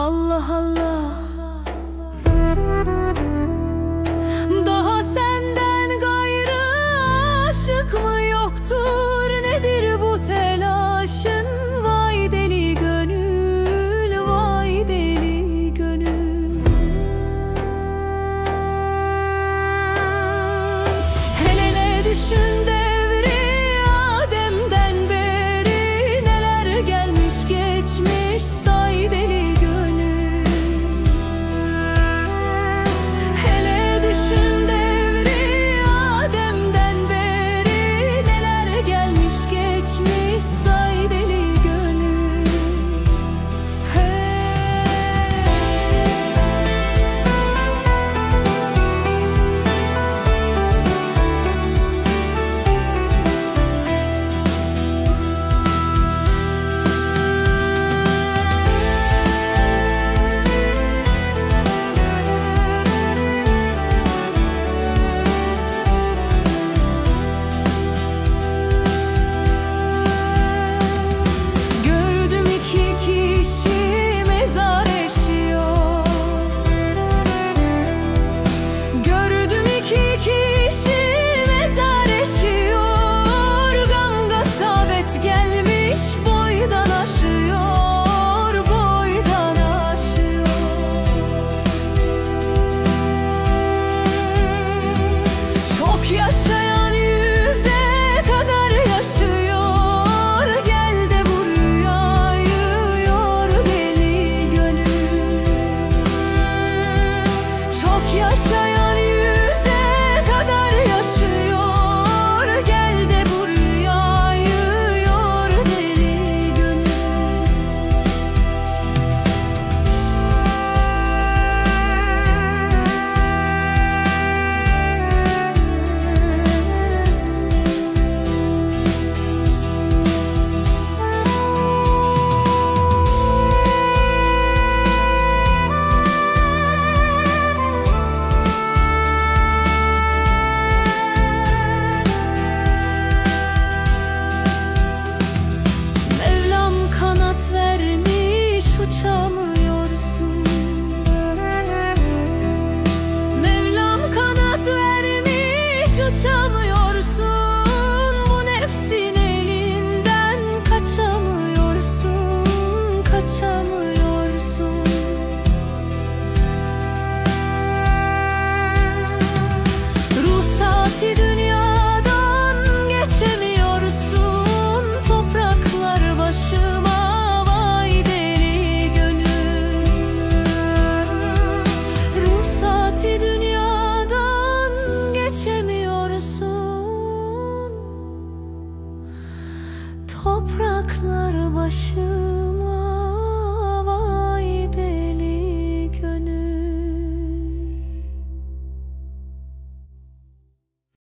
Allah Allah. Daha senden gayrı aşık mı yoktur? Nedir bu tek geçemiyorsun Topraklar başıma